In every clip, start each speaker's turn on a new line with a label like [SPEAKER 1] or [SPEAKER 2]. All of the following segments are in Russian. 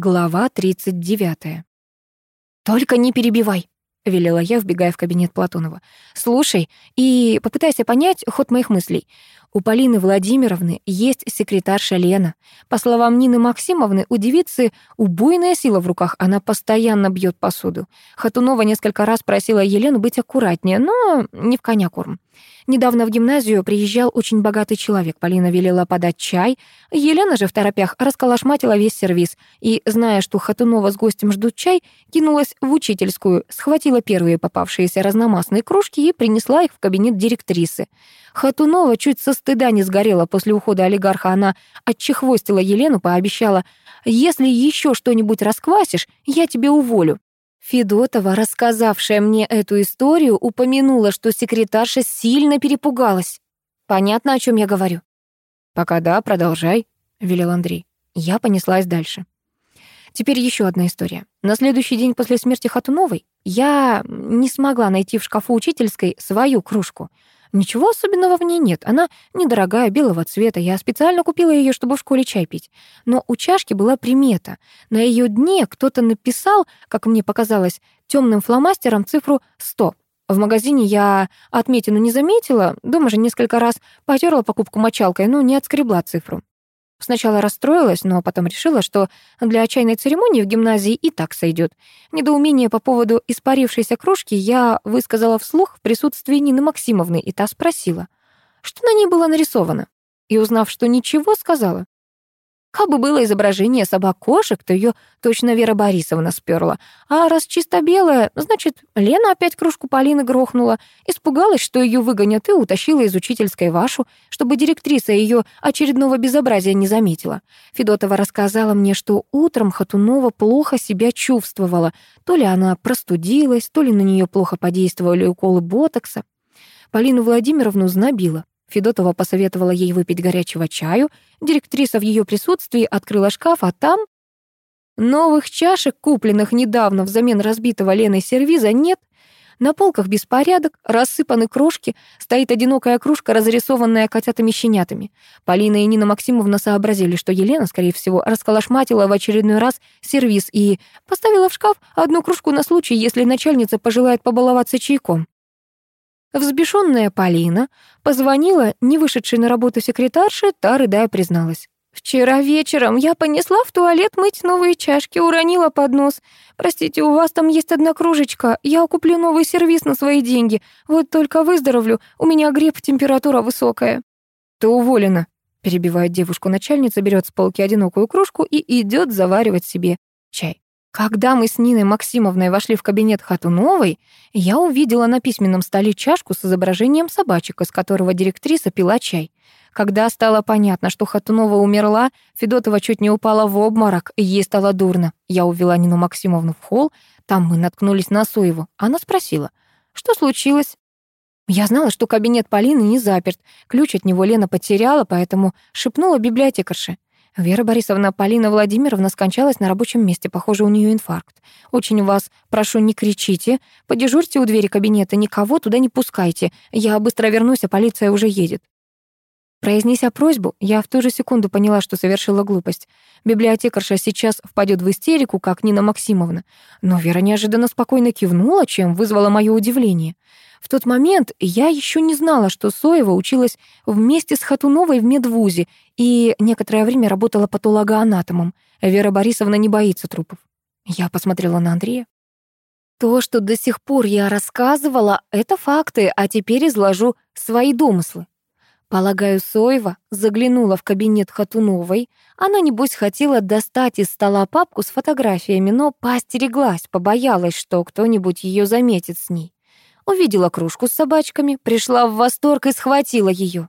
[SPEAKER 1] Глава 39. «Только не перебивай», — велела я, вбегая в кабинет Платонова. «Слушай и попытайся понять ход моих мыслей. У Полины Владимировны есть секретарша Лена. По словам Нины Максимовны, у девицы убойная сила в руках, она постоянно бьет посуду. Хатунова несколько раз просила Елену быть аккуратнее, но не в коня корм. Недавно в гимназию приезжал очень богатый человек. Полина велела подать чай. Елена же в торопях расколошматила весь сервиз. И, зная, что Хатунова с гостем ждут чай, кинулась в учительскую, схватила первые попавшиеся разномастные кружки и принесла их в кабинет директрисы. Хатунова чуть со стыда не сгорела после ухода олигарха. Она отчехвостила Елену, пообещала, «Если еще что-нибудь расквасишь, я тебе уволю». Федотова, рассказавшая мне эту историю, упомянула, что секретарша сильно перепугалась. Понятно, о чем я говорю? «Пока да, продолжай», — велел Андрей. Я понеслась дальше. Теперь еще одна история. На следующий день после смерти Хатуновой я не смогла найти в шкафу учительской свою кружку — Ничего особенного в ней нет. Она недорогая, белого цвета. Я специально купила ее, чтобы в школе чай пить. Но у чашки была примета. На ее дне кто-то написал, как мне показалось, темным фломастером цифру 100. В магазине я отметину не заметила, дома же несколько раз потерла покупку мочалкой, но не отскребла цифру. Сначала расстроилась, но потом решила, что для чайной церемонии в гимназии и так сойдет. Недоумение по поводу испарившейся кружки я высказала вслух в присутствии Нины Максимовны, и та спросила, что на ней было нарисовано. И узнав, что ничего, сказала, бы было изображение собак-кошек, то ее точно Вера Борисовна сперла. А раз чисто белая, значит, Лена опять кружку Полины грохнула, испугалась, что ее выгонят, и утащила из учительской Вашу, чтобы директриса ее очередного безобразия не заметила. Федотова рассказала мне, что утром Хатунова плохо себя чувствовала. То ли она простудилась, то ли на нее плохо подействовали уколы ботокса. Полину Владимировну знобила. Федотова посоветовала ей выпить горячего чаю. Директриса в ее присутствии открыла шкаф, а там... Новых чашек, купленных недавно взамен разбитого Леной сервиза, нет. На полках беспорядок, рассыпаны крошки, стоит одинокая кружка, разрисованная котятами-щенятами. Полина и Нина Максимовна сообразили, что Елена, скорее всего, расколошматила в очередной раз сервиз и поставила в шкаф одну кружку на случай, если начальница пожелает побаловаться чайком. Взбешенная Полина позвонила не вышедшей на работу секретарше, та, рыдая, призналась. «Вчера вечером я понесла в туалет мыть новые чашки, уронила поднос. Простите, у вас там есть одна кружечка. Я куплю новый сервис на свои деньги. Вот только выздоровлю, у меня грипп, температура высокая». «Ты уволена», — перебивает девушку начальница, берет с полки одинокую кружку и идет заваривать себе чай. Когда мы с Ниной Максимовной вошли в кабинет Хатуновой, я увидела на письменном столе чашку с изображением собачек, из которого директриса пила чай. Когда стало понятно, что Хатунова умерла, Федотова чуть не упала в обморок, и ей стало дурно. Я увела Нину Максимовну в холл, там мы наткнулись на Соеву. Она спросила, что случилось? Я знала, что кабинет Полины не заперт, ключ от него Лена потеряла, поэтому шепнула библиотекарше. Вера Борисовна Полина Владимировна скончалась на рабочем месте. Похоже, у нее инфаркт. Очень вас прошу, не кричите. Подежурьте у двери кабинета, никого туда не пускайте. Я быстро вернусь, а полиция уже едет. Произнеся просьбу, я в ту же секунду поняла, что совершила глупость. Библиотекарша сейчас впадет в истерику, как Нина Максимовна. Но Вера неожиданно спокойно кивнула, чем вызвало мое удивление. В тот момент я еще не знала, что Соева училась вместе с Хатуновой в медвузе и некоторое время работала патологоанатомом. Вера Борисовна не боится трупов. Я посмотрела на Андрея. То, что до сих пор я рассказывала, это факты, а теперь изложу свои домыслы. Полагаю, Соева заглянула в кабинет Хатуновой. Она, небось, хотела достать из стола папку с фотографиями, но поостереглась, побоялась, что кто-нибудь ее заметит с ней увидела кружку с собачками, пришла в восторг и схватила ее.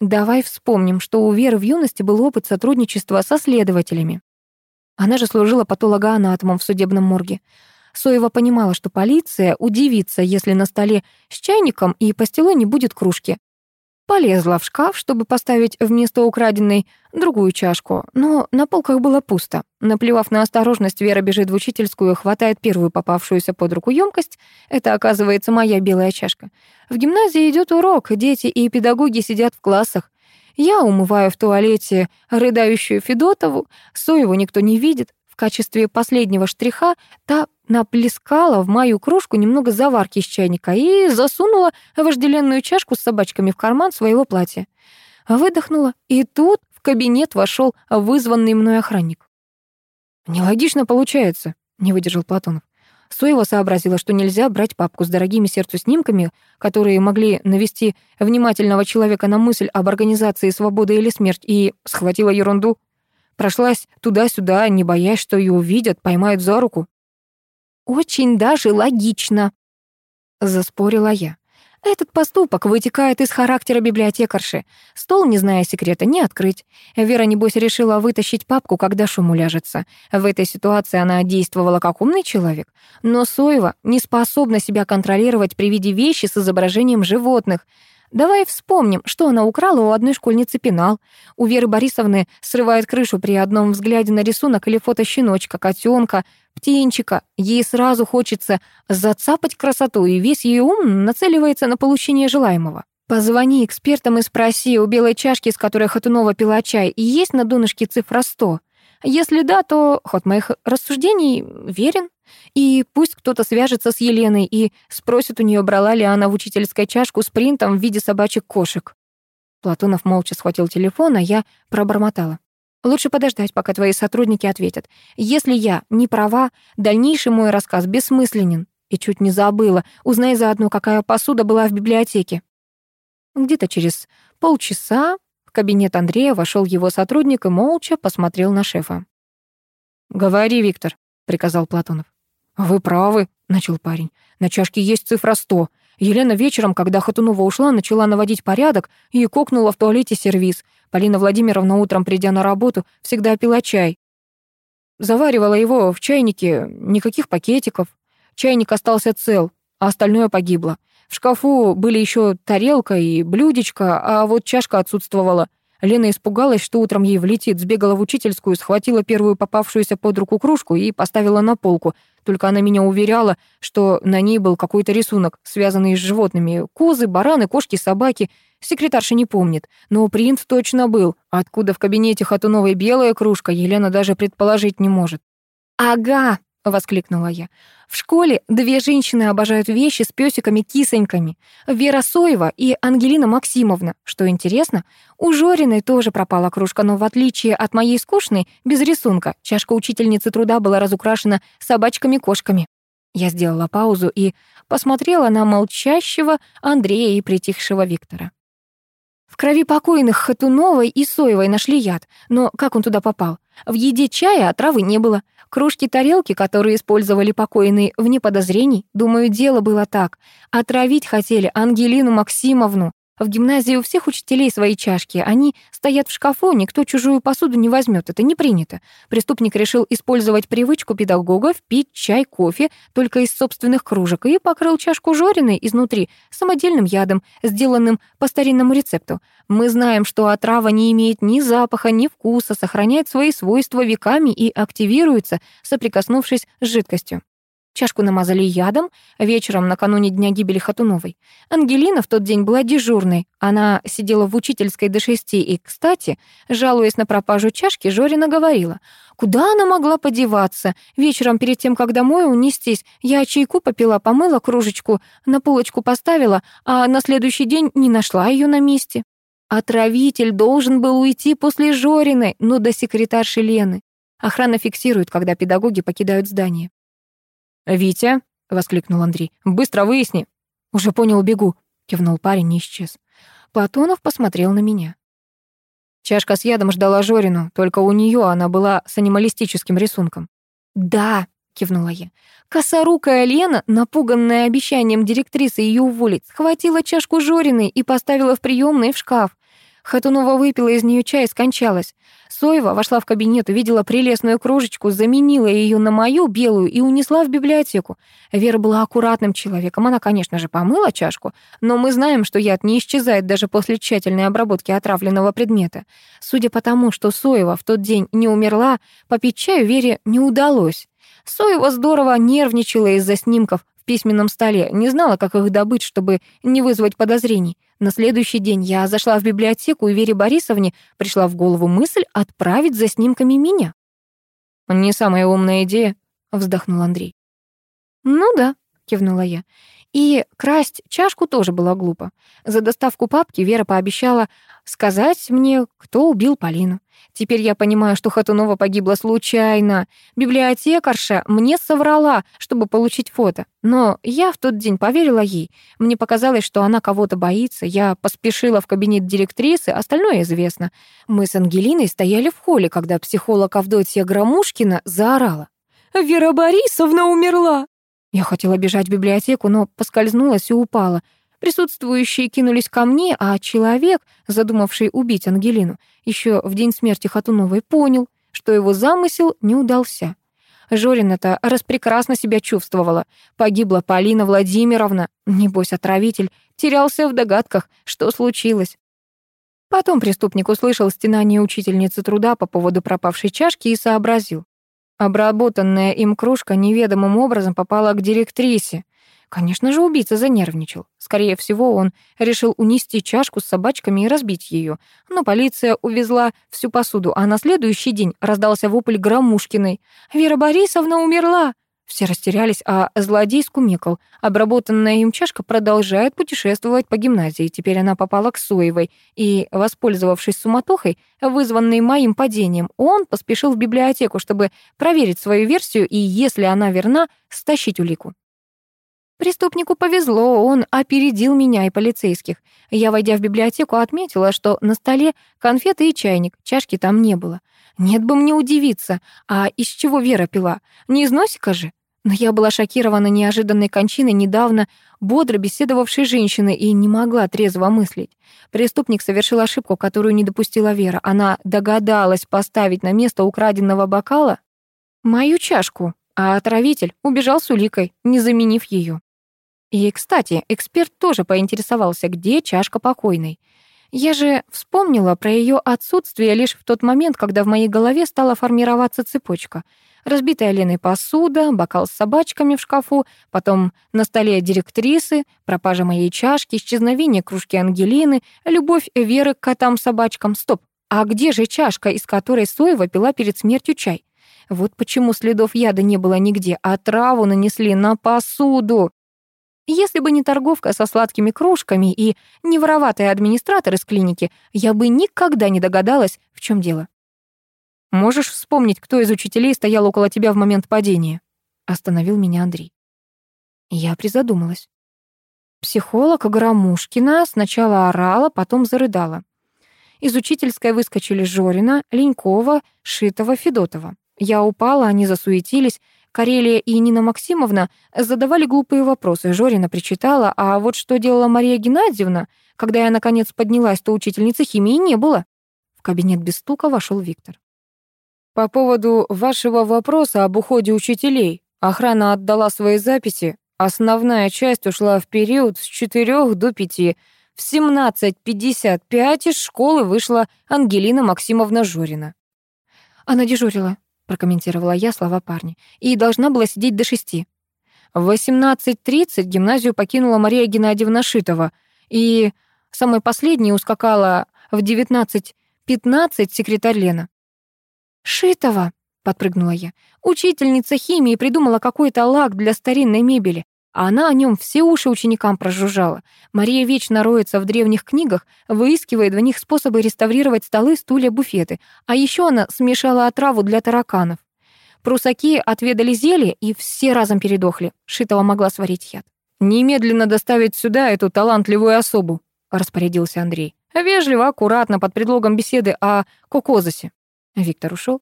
[SPEAKER 1] Давай вспомним, что у Веры в юности был опыт сотрудничества со следователями. Она же служила патологоанатомом в судебном морге. Соева понимала, что полиция удивится, если на столе с чайником и пастилой не будет кружки. Полезла в шкаф, чтобы поставить вместо украденной другую чашку, но на полках было пусто. Наплевав на осторожность, Вера бежит в учительскую, хватает первую попавшуюся под руку емкость. Это, оказывается, моя белая чашка. В гимназии идет урок, дети и педагоги сидят в классах. Я умываю в туалете рыдающую Федотову, Соеву никто не видит. В качестве последнего штриха та наплескала в мою кружку немного заварки из чайника и засунула вожделенную чашку с собачками в карман своего платья. Выдохнула, и тут в кабинет вошел вызванный мной охранник. «Нелогично получается», — не выдержал Платонов. Соева сообразила, что нельзя брать папку с дорогими сердцу снимками, которые могли навести внимательного человека на мысль об организации свободы или смерть, и схватила ерунду. Прошлась туда-сюда, не боясь, что ее увидят, поймают за руку. «Очень даже логично», — заспорила я. Этот поступок вытекает из характера библиотекарши. Стол, не зная секрета, не открыть. Вера, небось, решила вытащить папку, когда шум уляжется. В этой ситуации она действовала как умный человек. Но Соева не способна себя контролировать при виде вещи с изображением животных. Давай вспомним, что она украла у одной школьницы пенал. У Веры Борисовны срывает крышу при одном взгляде на рисунок или фото щеночка, котенка, птенчика. Ей сразу хочется зацапать красоту, и весь ее ум нацеливается на получение желаемого. Позвони экспертам и спроси у белой чашки, с которой Хатунова пила чай, есть на донышке цифра 100. Если да, то ход моих рассуждений верен. И пусть кто-то свяжется с Еленой и спросит у нее, брала ли она в учительской чашку с принтом в виде собачек кошек. Платонов молча схватил телефон, а я пробормотала. Лучше подождать, пока твои сотрудники ответят. Если я не права, дальнейший мой рассказ бессмысленен. И чуть не забыла. Узнай заодно, какая посуда была в библиотеке. Где-то через полчаса кабинет Андрея вошел его сотрудник и молча посмотрел на шефа. «Говори, Виктор», — приказал Платонов. «Вы правы», — начал парень. «На чашке есть цифра 100. Елена вечером, когда Хатунова ушла, начала наводить порядок и кокнула в туалете сервиз. Полина Владимировна утром, придя на работу, всегда пила чай. Заваривала его в чайнике, никаких пакетиков. Чайник остался цел, а остальное погибло. В шкафу были еще тарелка и блюдечко, а вот чашка отсутствовала. Лена испугалась, что утром ей влетит, сбегала в учительскую, схватила первую попавшуюся под руку кружку и поставила на полку. Только она меня уверяла, что на ней был какой-то рисунок, связанный с животными. Козы, бараны, кошки, собаки. Секретарша не помнит. Но принт точно был. Откуда в кабинете Хатуновой белая кружка, Елена даже предположить не может. «Ага!» — воскликнула я. «В школе две женщины обожают вещи с пёсиками-кисоньками. Вера Соева и Ангелина Максимовна. Что интересно, у Жориной тоже пропала кружка, но в отличие от моей скучной, без рисунка, чашка учительницы труда была разукрашена собачками-кошками». Я сделала паузу и посмотрела на молчащего Андрея и притихшего Виктора. В крови покойных Хатуновой и Соевой нашли яд, но как он туда попал? В еде чая отравы не было. Кружки-тарелки, которые использовали покойные, вне подозрений. Думаю, дело было так. Отравить хотели Ангелину Максимовну. В гимназии у всех учителей свои чашки. Они стоят в шкафу, никто чужую посуду не возьмет. Это не принято. Преступник решил использовать привычку педагогов пить чай, кофе только из собственных кружек и покрыл чашку Жориной изнутри самодельным ядом, сделанным по старинному рецепту. Мы знаем, что отрава не имеет ни запаха, ни вкуса, сохраняет свои свойства веками и активируется, соприкоснувшись с жидкостью. Чашку намазали ядом вечером накануне дня гибели Хатуновой. Ангелина в тот день была дежурной. Она сидела в учительской до шести и, кстати, жалуясь на пропажу чашки, Жорина говорила, куда она могла подеваться. Вечером перед тем, как домой унестись, я чайку попила, помыла кружечку, на полочку поставила, а на следующий день не нашла ее на месте. Отравитель должен был уйти после Жориной, но до секретарши Лены. Охрана фиксирует, когда педагоги покидают здание. «Витя», — воскликнул Андрей, — «быстро выясни». «Уже понял, бегу», — кивнул парень и исчез. Платонов посмотрел на меня. Чашка с ядом ждала Жорину, только у нее она была с анималистическим рисунком. «Да», — кивнула я. Косорукая Лена, напуганная обещанием директрисы ее уволить, схватила чашку Жориной и поставила в приемной в шкаф. Хатунова выпила из нее чай и скончалась. Соева вошла в кабинет, увидела прелестную кружечку, заменила ее на мою белую и унесла в библиотеку. Вера была аккуратным человеком. Она, конечно же, помыла чашку, но мы знаем, что яд не исчезает даже после тщательной обработки отравленного предмета. Судя по тому, что Соева в тот день не умерла, попить чаю Вере не удалось. Соева здорово нервничала из-за снимков в письменном столе, не знала, как их добыть, чтобы не вызвать подозрений. На следующий день я зашла в библиотеку, и Вере Борисовне пришла в голову мысль отправить за снимками меня. «Не самая умная идея», — вздохнул Андрей. «Ну да», — кивнула я. И красть чашку тоже было глупо. За доставку папки Вера пообещала сказать мне, кто убил Полину. Теперь я понимаю, что Хатунова погибла случайно. Библиотекарша мне соврала, чтобы получить фото. Но я в тот день поверила ей. Мне показалось, что она кого-то боится. Я поспешила в кабинет директрисы, остальное известно. Мы с Ангелиной стояли в холле, когда психолог Авдотья Громушкина заорала. «Вера Борисовна умерла!» Я хотела бежать в библиотеку, но поскользнулась и упала. Присутствующие кинулись ко мне, а человек, задумавший убить Ангелину, еще в день смерти Хатуновой понял, что его замысел не удался. Жорина-то распрекрасно себя чувствовала. Погибла Полина Владимировна. Небось, отравитель терялся в догадках, что случилось. Потом преступник услышал стенание учительницы труда по поводу пропавшей чашки и сообразил. Обработанная им кружка неведомым образом попала к директрисе. Конечно же, убийца занервничал. Скорее всего, он решил унести чашку с собачками и разбить ее. Но полиция увезла всю посуду, а на следующий день раздался вопль Громушкиной. «Вера Борисовна умерла!» Все растерялись, а злодей скумекал. Обработанная им чашка продолжает путешествовать по гимназии. Теперь она попала к Соевой, и, воспользовавшись суматохой, вызванной моим падением, он поспешил в библиотеку, чтобы проверить свою версию и, если она верна, стащить улику. Преступнику повезло, он опередил меня и полицейских. Я, войдя в библиотеку, отметила, что на столе конфеты и чайник, чашки там не было. Нет бы мне удивиться, а из чего Вера пила? Не из носика же? Но я была шокирована неожиданной кончиной недавно бодро беседовавшей женщины и не могла трезво мыслить. Преступник совершил ошибку, которую не допустила Вера. Она догадалась поставить на место украденного бокала мою чашку, а отравитель убежал с уликой, не заменив ее. И, кстати, эксперт тоже поинтересовался, где чашка покойной. Я же вспомнила про ее отсутствие лишь в тот момент, когда в моей голове стала формироваться цепочка. Разбитая Леной посуда, бокал с собачками в шкафу, потом на столе директрисы, пропажа моей чашки, исчезновение кружки Ангелины, любовь Веры к котам-собачкам. Стоп, а где же чашка, из которой Соева пила перед смертью чай? Вот почему следов яда не было нигде, а траву нанесли на посуду. Если бы не торговка со сладкими кружками и не вороватый администратор из клиники, я бы никогда не догадалась, в чем дело. «Можешь вспомнить, кто из учителей стоял около тебя в момент падения?» Остановил меня Андрей. Я призадумалась. Психолог Громушкина сначала орала, потом зарыдала. Из учительской выскочили Жорина, Ленькова, Шитова, Федотова. Я упала, они засуетились, Карелия и Нина Максимовна задавали глупые вопросы. Жорина причитала, а вот что делала Мария Геннадьевна, когда я, наконец, поднялась, то учительницы химии не было. В кабинет без стука вошел Виктор. «По поводу вашего вопроса об уходе учителей. Охрана отдала свои записи. Основная часть ушла в период с 4 до 5. В 17.55 из школы вышла Ангелина Максимовна Жорина. Она дежурила, прокомментировала я слова парня, и должна была сидеть до шести. В 18.30 гимназию покинула Мария Геннадьевна Шитова, и самой последней ускакала в 19.15 секретарь Лена. «Шитова!» — подпрыгнула я. «Учительница химии придумала какой-то лак для старинной мебели а она о нем все уши ученикам прожужжала. Мария вечно роется в древних книгах, выискивает в них способы реставрировать столы, стулья, буфеты. А еще она смешала отраву для тараканов. Прусаки отведали зелье, и все разом передохли. Шитова могла сварить яд. «Немедленно доставить сюда эту талантливую особу», — распорядился Андрей. Вежливо, аккуратно, под предлогом беседы о кокозосе. Виктор ушел.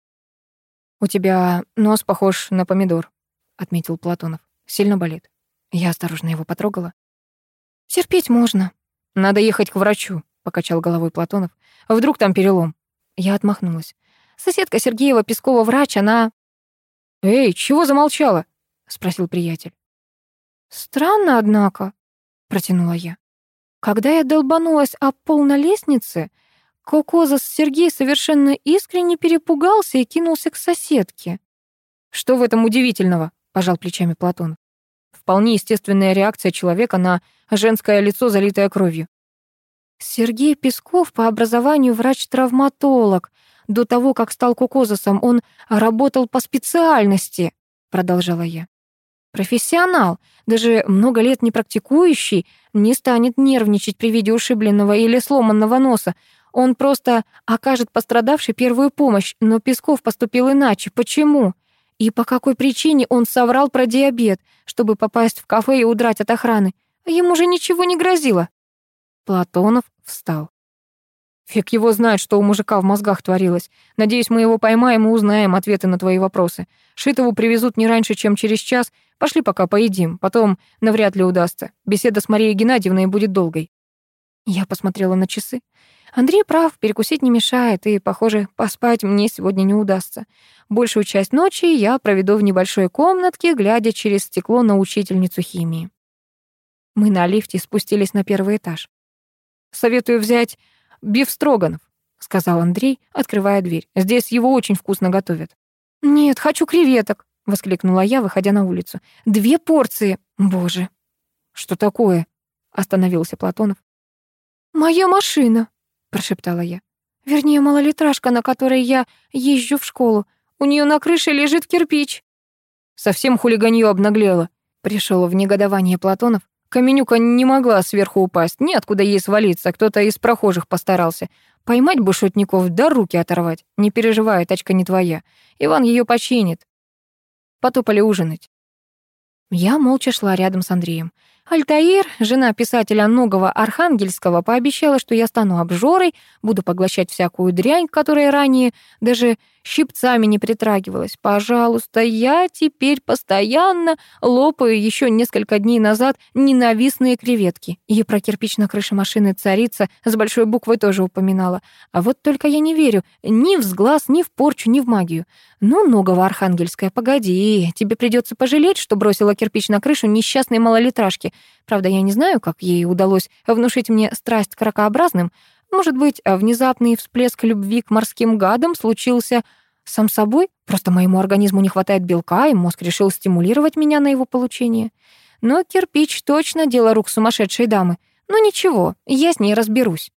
[SPEAKER 1] «У тебя нос похож на помидор», — отметил Платонов. «Сильно болит». Я осторожно его потрогала. «Терпеть можно». «Надо ехать к врачу», — покачал головой Платонов. «Вдруг там перелом?» Я отмахнулась. «Соседка Сергеева Пескова врач, она...» «Эй, чего замолчала?» — спросил приятель. «Странно, однако», — протянула я. Когда я долбанулась об пол на лестнице, Кокозас Сергей совершенно искренне перепугался и кинулся к соседке. «Что в этом удивительного?» — пожал плечами Платонов. Вполне естественная реакция человека на женское лицо, залитое кровью. Сергей Песков по образованию врач-травматолог. До того, как стал кукозосом, он работал по специальности, продолжала я. Профессионал, даже много лет не практикующий, не станет нервничать при виде ушибленного или сломанного носа. Он просто окажет пострадавшей первую помощь, но Песков поступил иначе. Почему? И по какой причине он соврал про диабет, чтобы попасть в кафе и удрать от охраны? Ему же ничего не грозило. Платонов встал. Фиг его знает, что у мужика в мозгах творилось. Надеюсь, мы его поймаем и узнаем ответы на твои вопросы. Шитову привезут не раньше, чем через час. Пошли пока поедим. Потом навряд ли удастся. Беседа с Марией Геннадьевной будет долгой. Я посмотрела на часы. Андрей прав, перекусить не мешает, и, похоже, поспать мне сегодня не удастся. Большую часть ночи я проведу в небольшой комнатке, глядя через стекло на учительницу химии. Мы на лифте спустились на первый этаж. Советую взять бифстроганов», — сказал Андрей, открывая дверь. «Здесь его очень вкусно готовят». «Нет, хочу креветок», — воскликнула я, выходя на улицу. «Две порции! Боже!» «Что такое?» — остановился Платонов. «Моя машина», — прошептала я. «Вернее, малолитражка, на которой я езжу в школу. У нее на крыше лежит кирпич».
[SPEAKER 2] «Совсем хулиганье обнаглела», — пришел в негодование Платонов. Каменюка не могла сверху упасть, неоткуда ей свалиться, кто-то из прохожих постарался. Поймать бы шутников, да руки оторвать. Не переживай, тачка не твоя. Иван ее починит. Потопали ужинать.
[SPEAKER 1] Я молча шла рядом с Андреем. Альтаир, жена писателя Ногова Архангельского, пообещала, что я стану обжорой, буду поглощать всякую дрянь, которая ранее даже щипцами не притрагивалась. Пожалуйста, я теперь постоянно лопаю еще несколько дней назад ненавистные креветки. И про кирпич на крыше машины царица с большой буквы тоже упоминала. А вот только я не верю ни в сглаз, ни в порчу, ни в магию. Ну, Ногова Архангельская, погоди, тебе придется пожалеть, что бросила кирпич на крышу несчастной малолитражки. Правда, я не знаю, как ей удалось внушить мне страсть к ракообразным. Может быть, внезапный всплеск любви к морским гадам случился сам собой? Просто моему организму не хватает белка, и мозг решил стимулировать меня на его получение. Но кирпич точно дело рук сумасшедшей дамы. Но ничего, я с ней разберусь.